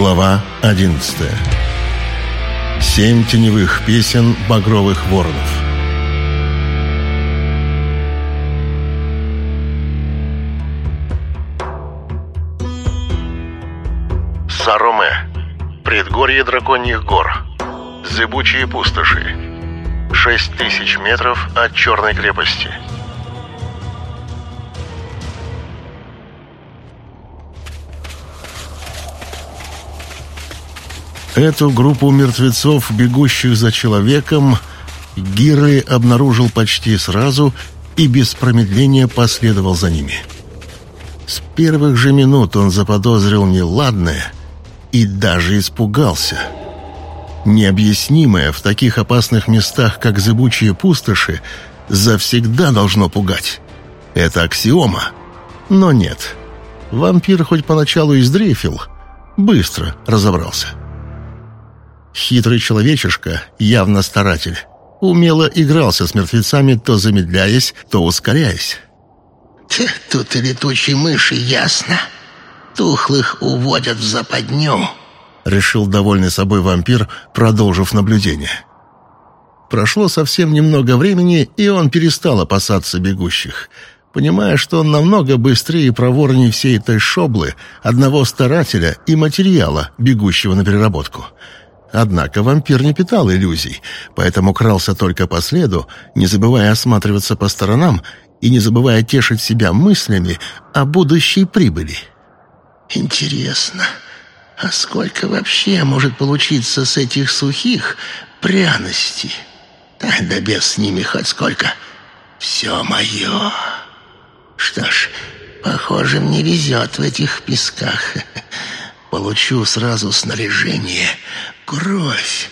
Глава 11 Семь теневых песен багровых воронов Сароме Предгорье драконьих гор Зыбучие пустоши. Шесть тысяч метров от Черной крепости Эту группу мертвецов, бегущих за человеком, Гиры обнаружил почти сразу и без промедления последовал за ними. С первых же минут он заподозрил неладное и даже испугался. Необъяснимое в таких опасных местах, как зыбучие пустоши, завсегда должно пугать. Это аксиома. Но нет. Вампир хоть поначалу и сдрейфил, быстро разобрался. Хитрый человечишка, явно старатель, умело игрался с мертвецами, то замедляясь, то ускоряясь. «Тут и летучие мыши, ясно. Тухлых уводят в западню», — решил довольный собой вампир, продолжив наблюдение. Прошло совсем немного времени, и он перестал опасаться бегущих, понимая, что он намного быстрее и проворнее всей этой шоблы, одного старателя и материала, бегущего на переработку — Однако вампир не питал иллюзий, поэтому крался только по следу, не забывая осматриваться по сторонам и не забывая тешить себя мыслями о будущей прибыли. «Интересно, а сколько вообще может получиться с этих сухих пряностей? Да, да без с ними хоть сколько. Все мое. Что ж, похоже, мне везет в этих песках. Получу сразу снаряжение, кровь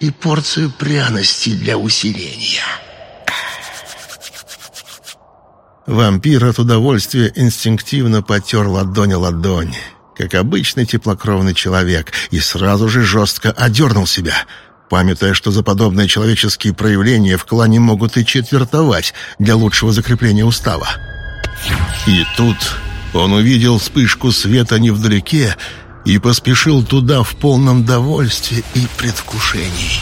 и порцию пряностей для усиления. Вампир от удовольствия инстинктивно потер ладонь о ладонь, как обычный теплокровный человек, и сразу же жестко одернул себя, памятая, что за подобные человеческие проявления в клане могут и четвертовать для лучшего закрепления устава. И тут он увидел вспышку света невдалеке и поспешил туда в полном довольстве и предвкушении.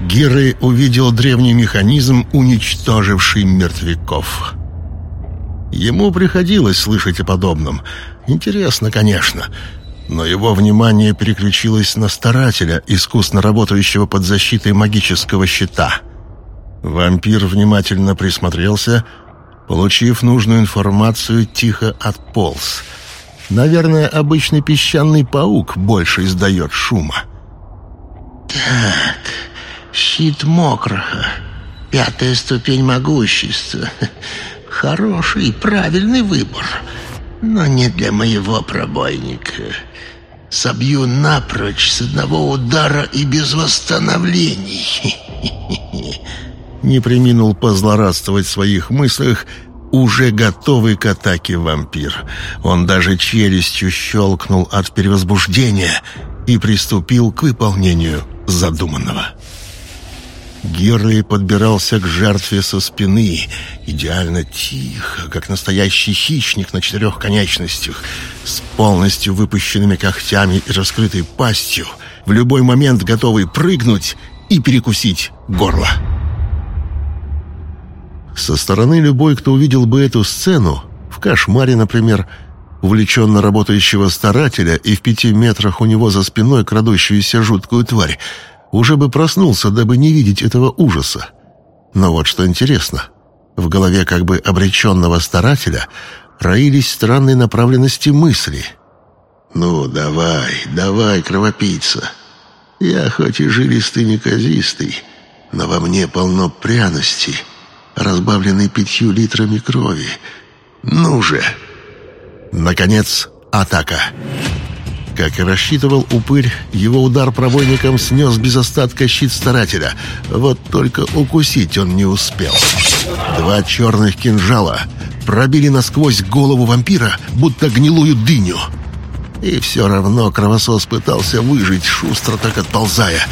Гиры увидел древний механизм, уничтоживший мертвяков. Ему приходилось слышать о подобном. Интересно, конечно. Но его внимание переключилось на старателя, искусно работающего под защитой магического щита. Вампир внимательно присмотрелся — Получив нужную информацию, тихо отполз. Наверное, обычный песчаный паук больше издает шума. Так, щит мокрого. Пятая ступень могущества. Хороший, правильный выбор. Но не для моего пробойника. Собью напрочь с одного удара и без восстановлений. не приминул позлорадствовать в своих мыслях уже готовый к атаке вампир. Он даже челюстью щелкнул от перевозбуждения и приступил к выполнению задуманного. Гирли подбирался к жертве со спины, идеально тихо, как настоящий хищник на четырех конечностях, с полностью выпущенными когтями и раскрытой пастью, в любой момент готовый прыгнуть и перекусить горло. Со стороны любой, кто увидел бы эту сцену, в кошмаре, например, увлеченно работающего старателя и в пяти метрах у него за спиной крадущуюся жуткую тварь, уже бы проснулся, дабы не видеть этого ужаса. Но вот что интересно, в голове как бы обреченного старателя роились странные направленности мысли. «Ну, давай, давай, кровопийца. Я хоть и жилистый неказистый, но во мне полно пряностей» разбавленный пятью литрами крови. Ну же! Наконец, атака. Как и рассчитывал упырь, его удар пробойником снес без остатка щит старателя. Вот только укусить он не успел. Два черных кинжала пробили насквозь голову вампира, будто гнилую дыню. И все равно кровосос пытался выжить, шустро так отползая.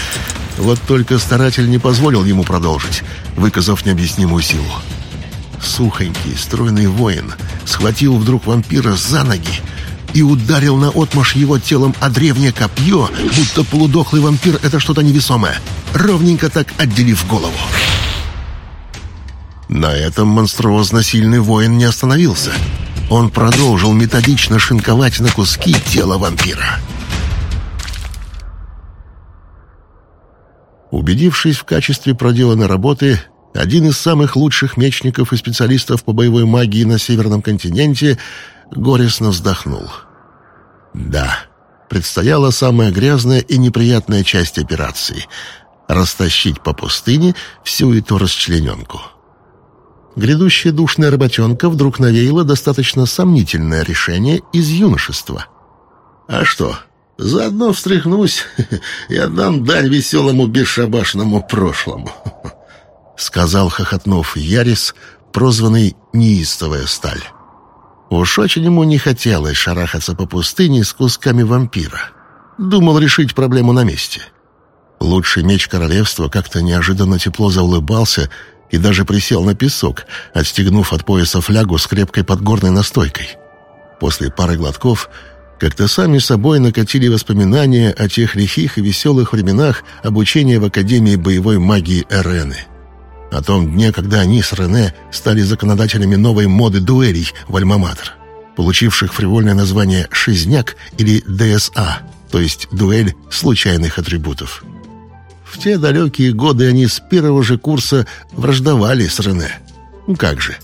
Вот только старатель не позволил ему продолжить, выказав необъяснимую силу. Сухонький, стройный воин схватил вдруг вампира за ноги и ударил на отмаш его телом о древнее копье, будто полудохлый вампир — это что-то невесомое, ровненько так отделив голову. На этом монструозно сильный воин не остановился. Он продолжил методично шинковать на куски тело вампира. Убедившись в качестве проделанной работы, один из самых лучших мечников и специалистов по боевой магии на Северном континенте горестно вздохнул. Да, предстояла самая грязная и неприятная часть операции — растащить по пустыне всю эту расчлененку. Грядущая душная работенка вдруг навеяла достаточно сомнительное решение из юношества. «А что, заодно встряхнусь и отдам дань веселому бесшабашному прошлому», — сказал хохотнув Ярис, прозванный «Неистовая сталь». Уж очень ему не хотелось шарахаться по пустыне с кусками вампира. Думал решить проблему на месте. Лучший меч королевства как-то неожиданно тепло заулыбался и даже присел на песок, отстегнув от пояса флягу с крепкой подгорной настойкой. После пары глотков как-то сами собой накатили воспоминания о тех лихих и веселых временах обучения в Академии боевой магии Эрены — о том дне, когда они с Рене стали законодателями новой моды дуэлей в Альма-Матер, получивших фривольное название «Шизняк» или «ДСА», то есть «Дуэль случайных атрибутов. В те далекие годы они с первого же курса враждовали с Рене. Ну как же,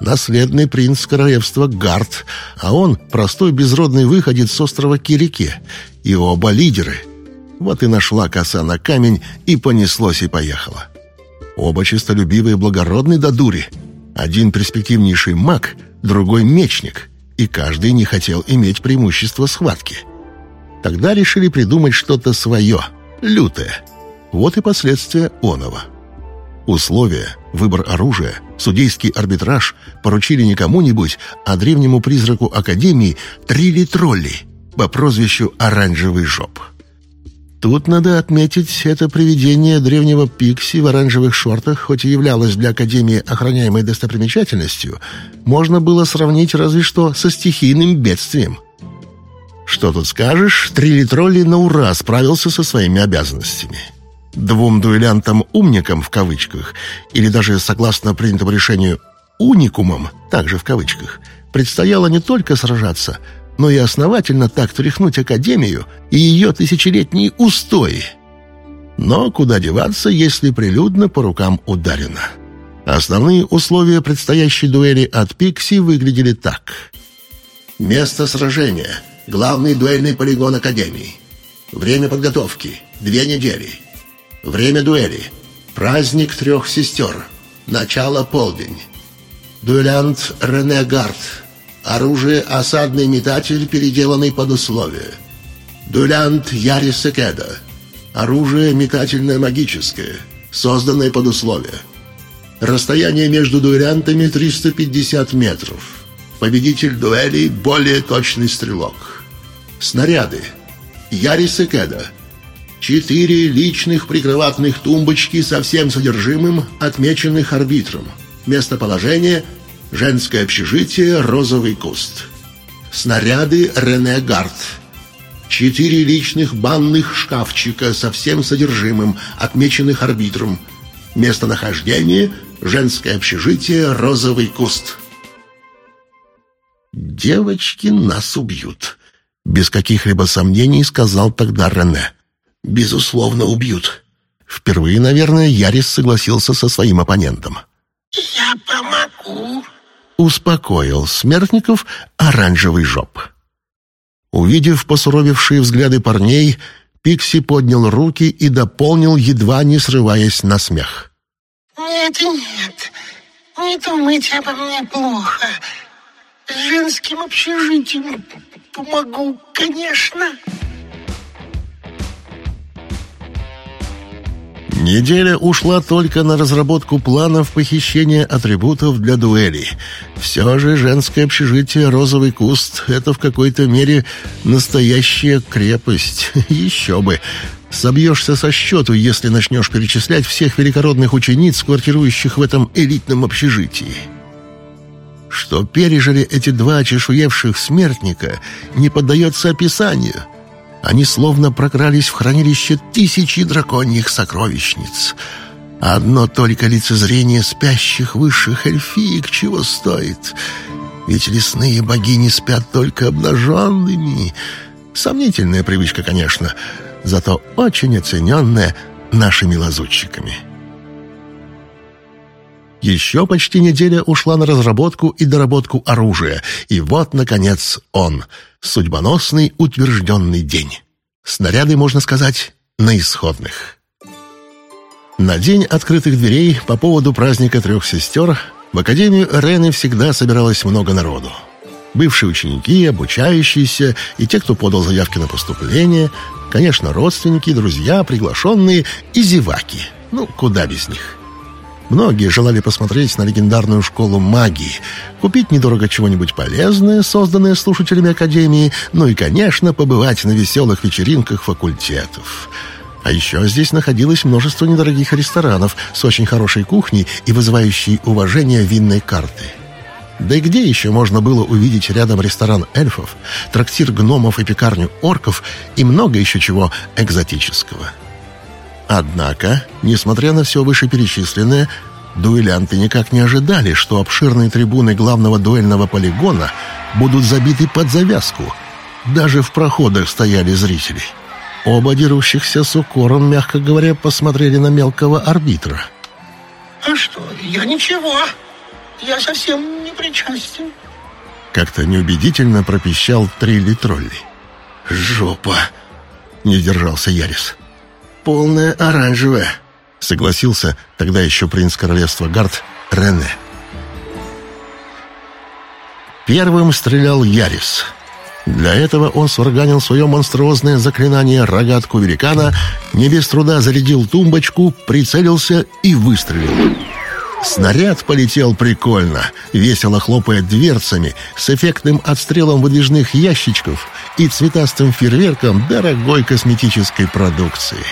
наследный принц королевства Гард, а он простой безродный выходец с острова Кирике, и оба лидеры. Вот и нашла коса на камень, и понеслось и поехало. Оба честолюбивые благородные до дури. Один перспективнейший маг, другой мечник, и каждый не хотел иметь преимущество схватки. Тогда решили придумать что-то свое, лютое. Вот и последствия оного. Условия, выбор оружия, судейский арбитраж поручили не кому-нибудь, а древнему призраку Академии Трилли Тролли по прозвищу Оранжевый Жоп. Тут надо отметить, это привидение древнего Пикси в оранжевых шортах, хоть и являлось для Академии охраняемой достопримечательностью, можно было сравнить разве что со стихийным бедствием. Что тут скажешь, Трилли-тролли на ура справился со своими обязанностями. Двум дуэлянтам-умникам, в кавычках, или даже, согласно принятому решению, уникумам, также в кавычках, предстояло не только сражаться — но и основательно так тряхнуть Академию и ее тысячелетние устои. Но куда деваться, если прилюдно по рукам ударено? Основные условия предстоящей дуэли от Пикси выглядели так. Место сражения. Главный дуэльный полигон Академии. Время подготовки. Две недели. Время дуэли. Праздник трех сестер. Начало полдень. Дуэлянт Рене Гард Оружие – осадный метатель, переделанный под условия. Дулянт Яри Секеда. Оружие метательное магическое, созданное под условия. Расстояние между дуэлянтами 350 метров. Победитель дуэли – более точный стрелок. Снаряды. Яри Секеда. Четыре личных прикроватных тумбочки со всем содержимым, отмеченных арбитром. Местоположение – Женское общежитие «Розовый куст». Снаряды «Рене Гард». Четыре личных банных шкафчика со всем содержимым, отмеченных арбитром. Местонахождение – женское общежитие «Розовый куст». «Девочки нас убьют», — без каких-либо сомнений сказал тогда Рене. «Безусловно, убьют». Впервые, наверное, Ярис согласился со своим оппонентом. «Я помогу», успокоил смертников оранжевый жоп. Увидев посуровевшие взгляды парней, Пикси поднял руки и дополнил, едва не срываясь на смех. «Нет, нет, не думайте обо мне плохо. Женским общежитием помогу, конечно». Неделя ушла только на разработку планов похищения атрибутов для дуэлей. Все же женское общежитие «Розовый куст» — это в какой-то мере настоящая крепость. Еще бы! Собьешься со счету, если начнешь перечислять всех великородных учениц, квартирующих в этом элитном общежитии. Что пережили эти два чешуевших смертника, не поддается описанию. Они словно прокрались в хранилище тысячи драконьих сокровищниц. Одно только лицезрение спящих высших эльфиек чего стоит. Ведь лесные богини спят только обнаженными. Сомнительная привычка, конечно, зато очень оцененная нашими лазутчиками. Еще почти неделя ушла на разработку и доработку оружия, и вот, наконец, он, судьбоносный утвержденный день. Снаряды, можно сказать, на исходных. На день открытых дверей по поводу праздника трех сестер в Академию Рены всегда собиралось много народу. Бывшие ученики, обучающиеся и те, кто подал заявки на поступление, конечно, родственники, друзья, приглашенные и зеваки. Ну, куда без них. Многие желали посмотреть на легендарную школу магии, купить недорого чего-нибудь полезное, созданное слушателями Академии, ну и, конечно, побывать на веселых вечеринках факультетов. А еще здесь находилось множество недорогих ресторанов с очень хорошей кухней и вызывающей уважение винной карты. Да и где еще можно было увидеть рядом ресторан эльфов, трактир гномов и пекарню орков и много еще чего экзотического? Однако, несмотря на все вышеперечисленное, дуэлянты никак не ожидали, что обширные трибуны главного дуэльного полигона будут забиты под завязку. Даже в проходах стояли зрители. Оба дерущихся с укором, мягко говоря, посмотрели на мелкого арбитра. А что, я ничего. Я совсем не причастен. Как-то неубедительно пропищал Трилли Тролли. Жопа. Не сдержался Ярис полная оранжевая», — согласился тогда еще принц королевства Гард Рене. Первым стрелял Ярис. Для этого он сварганил свое монструозное заклинание рогатку великана, не без труда зарядил тумбочку, прицелился и выстрелил. Снаряд полетел прикольно, весело хлопая дверцами, с эффектным отстрелом выдвижных ящичков и цветастым фейерверком дорогой косметической продукции.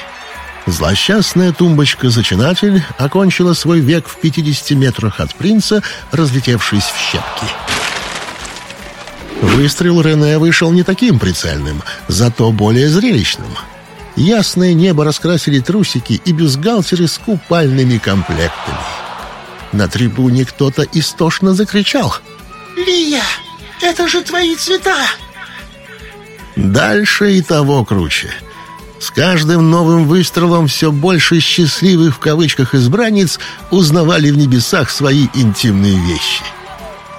Злосчастная тумбочка-зачинатель окончила свой век в 50 метрах от принца, разлетевшись в щепки. Выстрел Рене вышел не таким прицельным, зато более зрелищным. Ясное небо раскрасили трусики и бюстгальтеры с купальными комплектами. На трибуне кто-то истошно закричал. «Лия, это же твои цвета!» Дальше и того круче — с каждым новым выстрелом все больше «счастливых» в кавычках избранниц узнавали в небесах свои интимные вещи.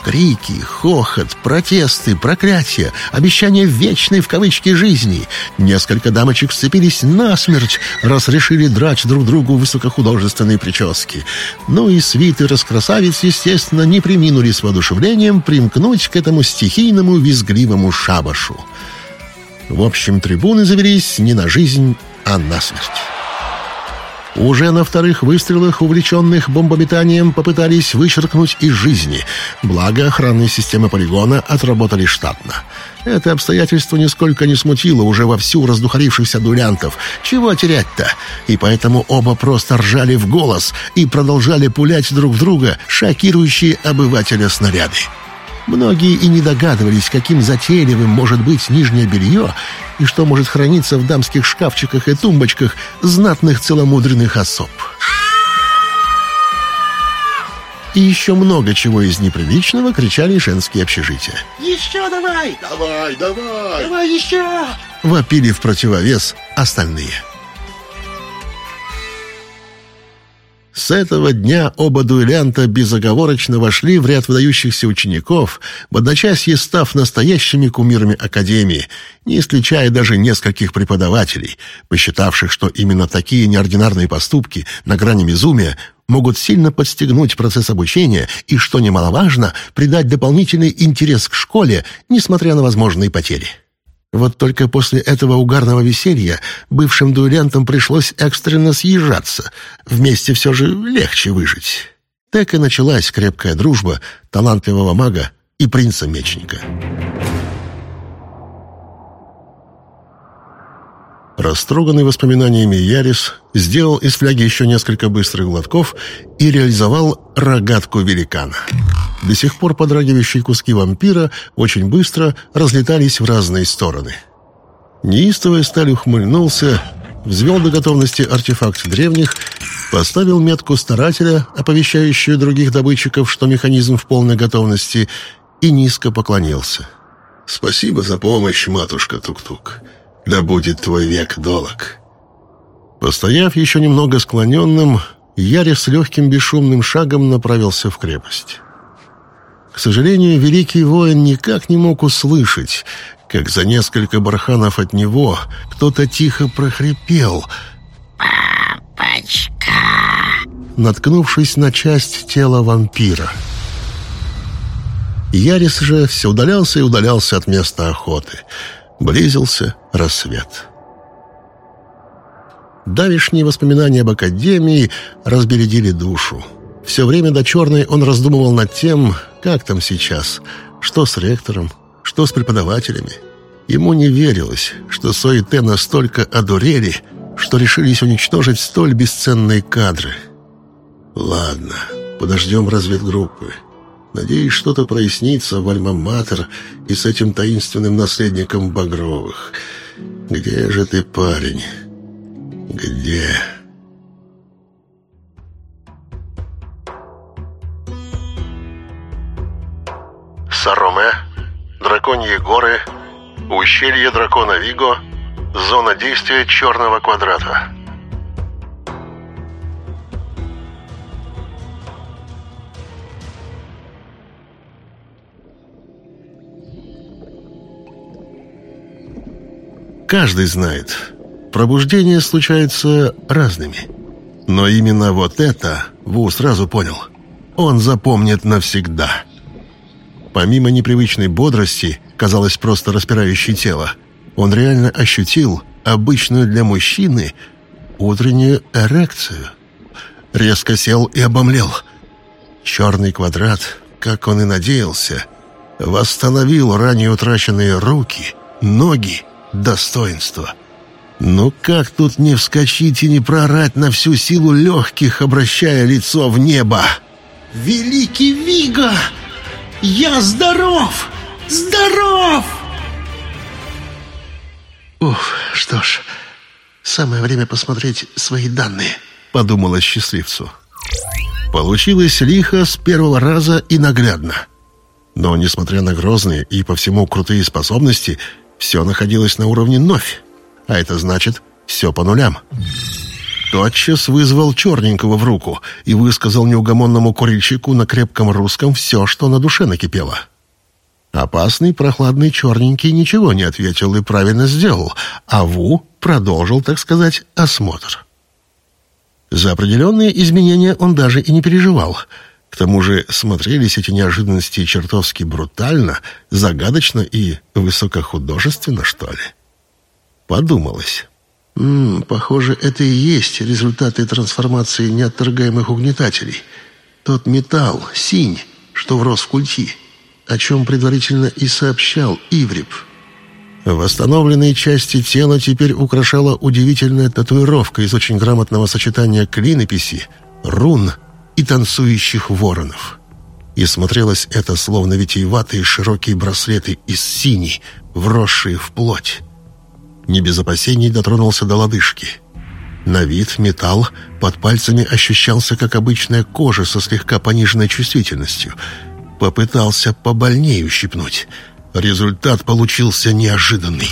Крики, хохот, протесты, проклятия, обещания вечной в кавычки жизни. Несколько дамочек сцепились насмерть, раз решили драть друг другу высокохудожественные прически. Ну и свиты раскрасавиц, естественно, не приминули с воодушевлением примкнуть к этому стихийному визгливому шабашу. В общем, трибуны завелись не на жизнь, а на смерть. Уже на вторых выстрелах, увлеченных бомбометанием, попытались вычеркнуть из жизни. Благо, охранные системы полигона отработали штатно. Это обстоятельство нисколько не смутило уже вовсю раздухарившихся дуэлянтов. Чего терять-то? И поэтому оба просто ржали в голос и продолжали пулять друг в друга шокирующие обывателя снаряды. Многие и не догадывались, каким затейливым может быть нижнее белье и что может храниться в дамских шкафчиках и тумбочках знатных целомудренных особ. И еще много чего из неприличного кричали женские общежития. «Еще давай! Давай, давай! Давай еще!» Вопили в противовес остальные. С этого дня оба дуэлянта безоговорочно вошли в ряд выдающихся учеников, в одночасье став настоящими кумирами Академии, не исключая даже нескольких преподавателей, посчитавших, что именно такие неординарные поступки на грани безумия могут сильно подстегнуть процесс обучения и, что немаловажно, придать дополнительный интерес к школе, несмотря на возможные потери. Вот только после этого угарного веселья бывшим дуэлянтам пришлось экстренно съезжаться. Вместе все же легче выжить. Так и началась крепкая дружба талантливого мага и принца-мечника. Растроганный воспоминаниями Ярис сделал из фляги еще несколько быстрых глотков и реализовал рогатку великана — До сих пор подрагивающие куски вампира очень быстро разлетались в разные стороны. Неистовая сталь ухмыльнулся, взвел до готовности артефакт древних, поставил метку старателя, оповещающую других добытчиков, что механизм в полной готовности, и низко поклонился. «Спасибо за помощь, матушка Тук-Тук. Да будет твой век долог». Постояв еще немного склоненным, Ярис с легким бесшумным шагом направился в крепость. К сожалению, великий воин никак не мог услышать, как за несколько барханов от него кто-то тихо прохрипел «Папочка!» наткнувшись на часть тела вампира. Ярис же все удалялся и удалялся от места охоты. Близился рассвет. Давишние воспоминания об Академии разбередили душу. Все время до черной он раздумывал над тем, как там сейчас, что с ректором, что с преподавателями. Ему не верилось, что Соите настолько одурели, что решились уничтожить столь бесценные кадры. «Ладно, подождем разведгруппы. Надеюсь, что-то прояснится в Альма-Матер и с этим таинственным наследником Багровых. Где же ты, парень? Где?» Сароме, Драконьи горы, ущелье дракона Виго, зона действия черного квадрата. Каждый знает, пробуждения случаются разными. Но именно вот это Ву сразу понял. Он запомнит навсегда. Помимо непривычной бодрости, казалось просто распирающей тело, он реально ощутил обычную для мужчины утреннюю эрекцию. Резко сел и обомлел. Черный квадрат, как он и надеялся, восстановил ранее утраченные руки, ноги, достоинство. Ну как тут не вскочить и не прорать на всю силу легких, обращая лицо в небо? Великий Вига! Я здоров! Здоров! Уф, что ж, самое время посмотреть свои данные. Подумала счастливцу. Получилось лихо с первого раза и наглядно. Но, несмотря на грозные и по всему крутые способности, все находилось на уровне «новь», а это значит «все по нулям». Тотчас вызвал черненького в руку и высказал неугомонному курильщику на крепком русском все, что на душе накипело. Опасный прохладный черненький ничего не ответил и правильно сделал, а Ву продолжил, так сказать, осмотр. За определенные изменения он даже и не переживал. К тому же смотрелись эти неожиданности чертовски брутально, загадочно и высокохудожественно, что ли. Подумалось. М -м, похоже, это и есть результаты трансформации неотторгаемых угнетателей. Тот металл, синь, что врос в культи, о чем предварительно и сообщал Иврип. Восстановленные части тела теперь украшала удивительная татуировка из очень грамотного сочетания клинописи, рун и танцующих воронов. И смотрелось это словно витиеватые широкие браслеты из синей, вросшие в плоть не без опасений дотронулся до лодыжки. На вид металл под пальцами ощущался, как обычная кожа со слегка пониженной чувствительностью. Попытался побольнее ущипнуть. Результат получился неожиданный.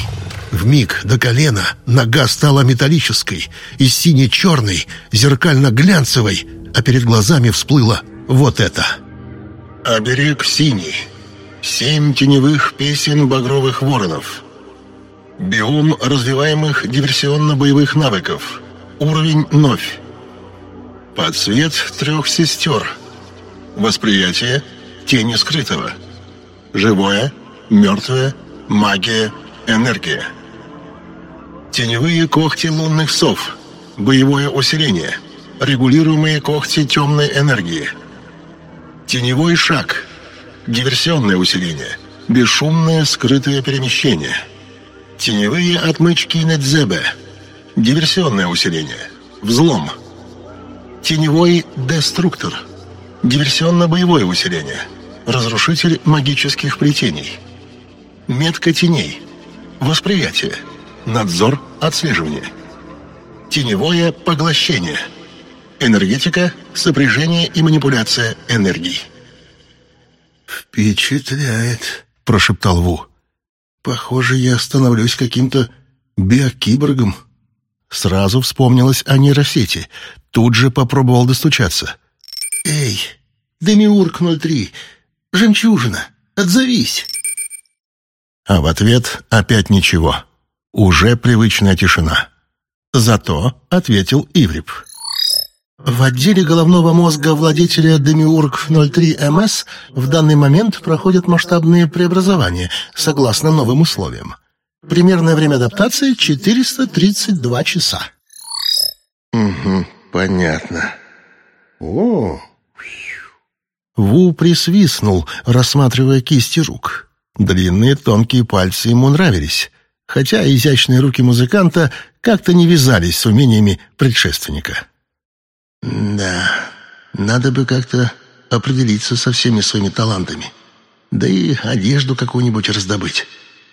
В миг до колена нога стала металлической и сине-черной, зеркально-глянцевой, а перед глазами всплыло вот это. Оберег синий. Семь теневых песен багровых воронов. Биом развиваемых диверсионно-боевых навыков. Уровень новь. Подсвет трех сестер. Восприятие тени скрытого. Живое, мертвое, магия, энергия. Теневые когти лунных сов. Боевое усиление. Регулируемые когти темной энергии. Теневой шаг. Диверсионное усиление. Бесшумное скрытое перемещение. Теневые отмычки Недзебе. Диверсионное усиление. Взлом. Теневой деструктор. Диверсионно-боевое усиление. Разрушитель магических плетений. Метка теней. Восприятие. Надзор, отслеживание. Теневое поглощение. Энергетика, сопряжение и манипуляция энергией. «Впечатляет», — прошептал Ву. «Похоже, я становлюсь каким-то биокиборгом». Сразу вспомнилось о нейросети. Тут же попробовал достучаться. «Эй, Демиург-03, жемчужина, отзовись!» А в ответ опять ничего. Уже привычная тишина. Зато ответил Иврип. В отделе головного мозга владетеля Демиург-03МС в данный момент проходят масштабные преобразования, согласно новым условиям. Примерное время адаптации — 432 часа. «Угу, понятно. О!» Ву присвистнул, рассматривая кисти рук. Длинные тонкие пальцы ему нравились, хотя изящные руки музыканта как-то не вязались с умениями предшественника. «Да, надо бы как-то определиться со всеми своими талантами. Да и одежду какую-нибудь раздобыть.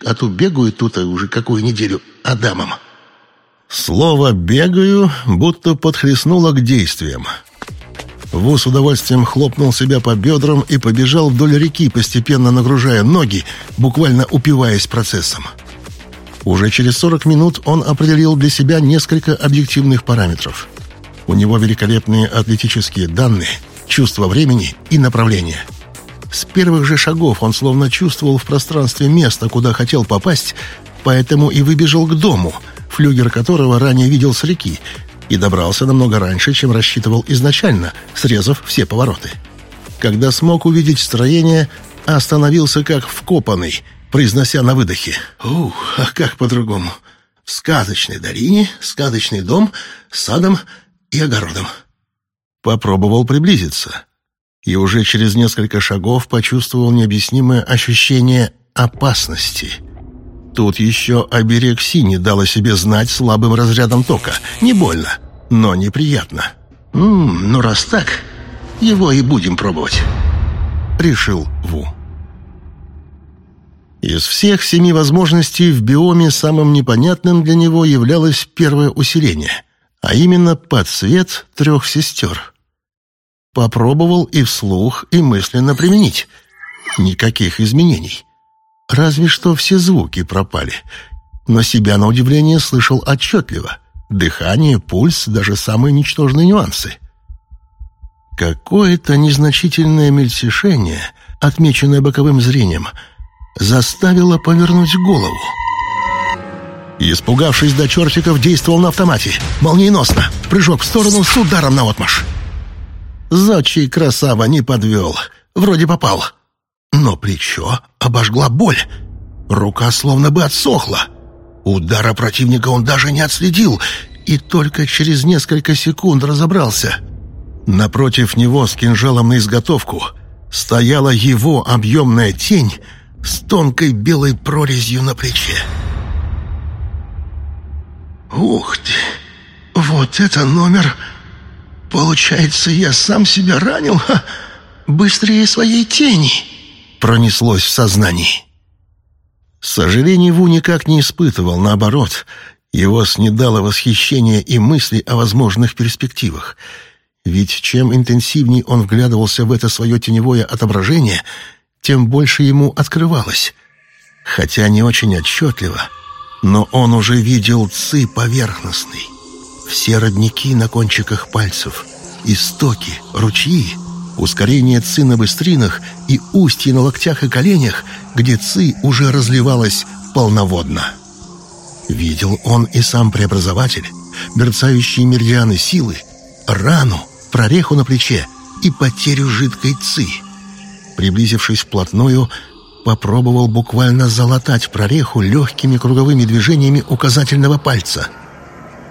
А то бегаю тут уже какую неделю Адамом». Слово «бегаю» будто подхлестнуло к действиям. Ву с удовольствием хлопнул себя по бедрам и побежал вдоль реки, постепенно нагружая ноги, буквально упиваясь процессом. Уже через 40 минут он определил для себя несколько объективных параметров. У него великолепные атлетические данные, чувство времени и направления. С первых же шагов он словно чувствовал в пространстве место, куда хотел попасть, поэтому и выбежал к дому, флюгер которого ранее видел с реки, и добрался намного раньше, чем рассчитывал изначально, срезав все повороты. Когда смог увидеть строение, остановился как вкопанный, произнося на выдохе. «Ух, а как по-другому? В сказочной долине, сказочный дом садом и огородом». Попробовал приблизиться. И уже через несколько шагов почувствовал необъяснимое ощущение опасности — Тут еще оберег синий дал о себе знать слабым разрядом тока. Не больно, но неприятно. «Ммм, ну раз так, его и будем пробовать», — решил Ву. Из всех семи возможностей в биоме самым непонятным для него являлось первое усиление, а именно подсвет трех сестер. Попробовал и вслух, и мысленно применить. Никаких изменений. Разве что все звуки пропали. Но себя, на удивление, слышал отчетливо. Дыхание, пульс, даже самые ничтожные нюансы. Какое-то незначительное мельтешение, отмеченное боковым зрением, заставило повернуть голову. Испугавшись до чертиков, действовал на автомате. Молниеносно. Прыжок в сторону с ударом на отмаш. Зодчий красава не подвел. Вроде попал. Но плечо обожгла боль. Рука словно бы отсохла. Удара противника он даже не отследил и только через несколько секунд разобрался. Напротив него с кинжалом на изготовку стояла его объемная тень с тонкой белой прорезью на плече. «Ух ты! Вот это номер! Получается, я сам себя ранил? Ха! Быстрее своей тени!» пронеслось в сознании. Сожалений Ву никак не испытывал, наоборот. Его снедало восхищение и мысли о возможных перспективах. Ведь чем интенсивнее он вглядывался в это свое теневое отображение, тем больше ему открывалось. Хотя не очень отчетливо, но он уже видел ци поверхностный. Все родники на кончиках пальцев, истоки, ручьи — ускорение ЦИ на быстринах и устье на локтях и коленях, где ЦИ уже разливалась полноводно. Видел он и сам преобразователь, мерцающие меридианы силы, рану, прореху на плече и потерю жидкой ЦИ. Приблизившись вплотную, попробовал буквально залатать прореху легкими круговыми движениями указательного пальца.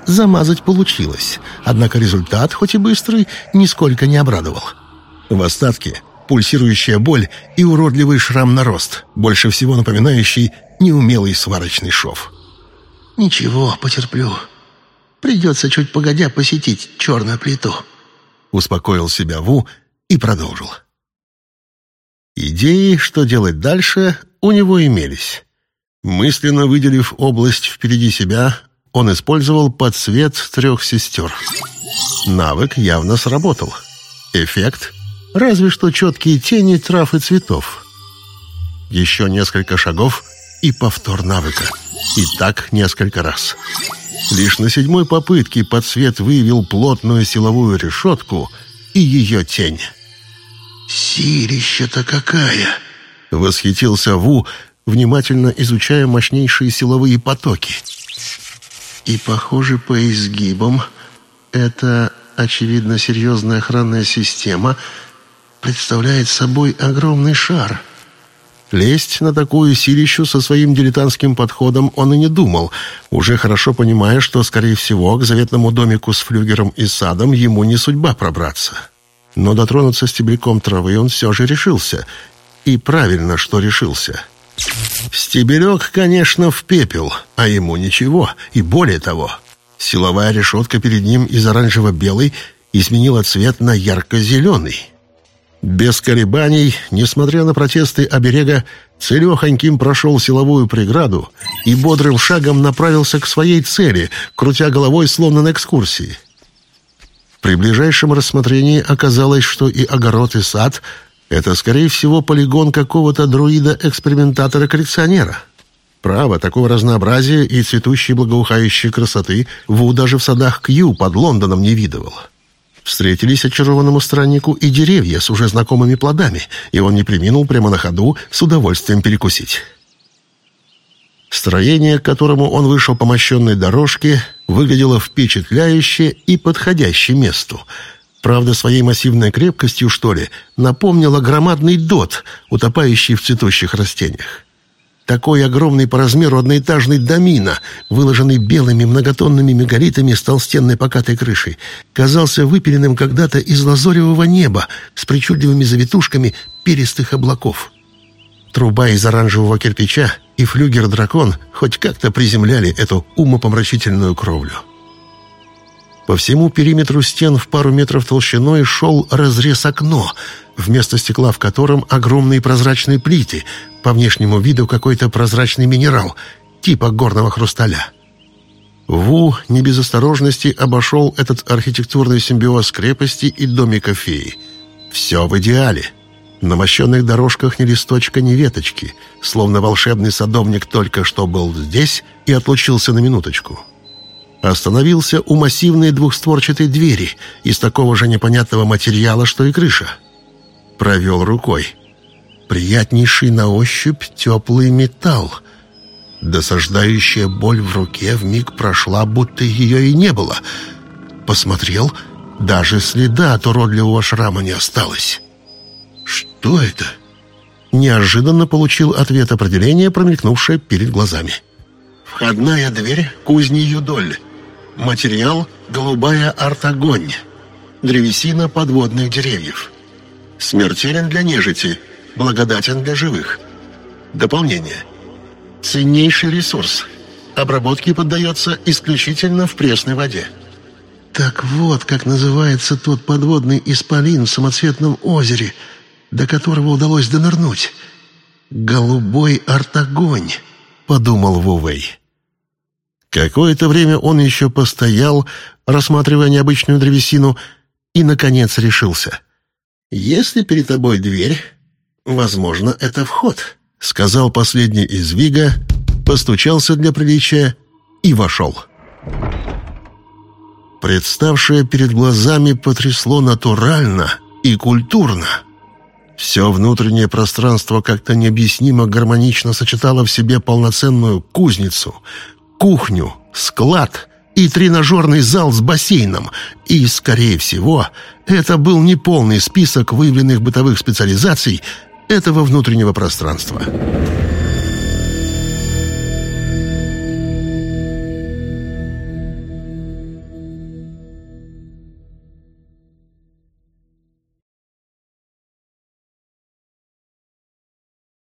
Замазать получилось, однако результат, хоть и быстрый, нисколько не обрадовал. В остатке пульсирующая боль и уродливый шрам на рост, больше всего напоминающий неумелый сварочный шов. «Ничего, потерплю. Придется чуть погодя посетить черную плиту», — успокоил себя Ву и продолжил. Идеи, что делать дальше, у него имелись. Мысленно выделив область впереди себя, он использовал подсвет трех сестер. Навык явно сработал. Эффект — разве что четкие тени трав и цветов. Еще несколько шагов и повтор навыка. И так несколько раз. Лишь на седьмой попытке подсвет выявил плотную силовую решетку и ее тень. «Силища-то какая!» — восхитился Ву, внимательно изучая мощнейшие силовые потоки. «И, похоже, по изгибам это, очевидно, серьезная охранная система представляет собой огромный шар». Лезть на такую силищу со своим дилетантским подходом он и не думал, уже хорошо понимая, что, скорее всего, к заветному домику с флюгером и садом ему не судьба пробраться. Но дотронуться стебельком травы он все же решился. И правильно, что решился. Стебелек, конечно, в пепел, а ему ничего. И более того, силовая решетка перед ним из оранжево-белой изменила цвет на ярко-зеленый. Без колебаний, несмотря на протесты оберега, целехоньким прошел силовую преграду и бодрым шагом направился к своей цели, крутя головой словно на экскурсии. При ближайшем рассмотрении оказалось, что и огород, и сад — это, скорее всего, полигон какого-то друида-экспериментатора-коллекционера. Право, такого разнообразия и цветущей благоухающей красоты Ву даже в садах Кью под Лондоном не видывал. Встретились очарованному страннику и деревья с уже знакомыми плодами, и он не приминул прямо на ходу с удовольствием перекусить. Строение, к которому он вышел по мощенной дорожке, выглядело впечатляюще и подходяще месту. Правда, своей массивной крепкостью, что ли, напомнило громадный дот, утопающий в цветущих растениях. Такой огромный по размеру одноэтажный домина, выложенный белыми многотонными мегалитами с толстенной покатой крышей, казался выпиленным когда-то из лазоревого неба с причудливыми завитушками перистых облаков. Труба из оранжевого кирпича и флюгер-дракон хоть как-то приземляли эту умопомрачительную кровлю. По всему периметру стен в пару метров толщиной шел разрез окно, вместо стекла в котором огромные прозрачные плиты, по внешнему виду какой-то прозрачный минерал, типа горного хрусталя. Ву не без осторожности обошел этот архитектурный симбиоз крепости и домика феи. Все в идеале. На мощенных дорожках ни листочка, ни веточки, словно волшебный садовник только что был здесь и отлучился на минуточку. Остановился у массивной двухстворчатой двери из такого же непонятного материала, что и крыша. Провел рукой. Приятнейший на ощупь теплый металл. Досаждающая боль в руке вмиг прошла, будто ее и не было. Посмотрел, даже следа от уродливого шрама не осталось. «Что это?» Неожиданно получил ответ определения, промелькнувшее перед глазами. «Входная дверь кузни Юдоль». Материал – голубая артогонь. Древесина подводных деревьев. Смертелен для нежити, благодатен для живых. Дополнение. Ценнейший ресурс. Обработке поддается исключительно в пресной воде. Так вот, как называется тот подводный исполин в самоцветном озере, до которого удалось донырнуть. «Голубой артогонь», — подумал Вувей. Какое-то время он еще постоял, рассматривая необычную древесину, и, наконец, решился. «Если перед тобой дверь, возможно, это вход», — сказал последний из Вига, постучался для приличия и вошел. Представшее перед глазами потрясло натурально и культурно. Все внутреннее пространство как-то необъяснимо гармонично сочетало в себе полноценную кузницу, кухню, склад и тренажерный зал с бассейном. И, скорее всего, это был не полный список выявленных бытовых специализаций этого внутреннего пространства.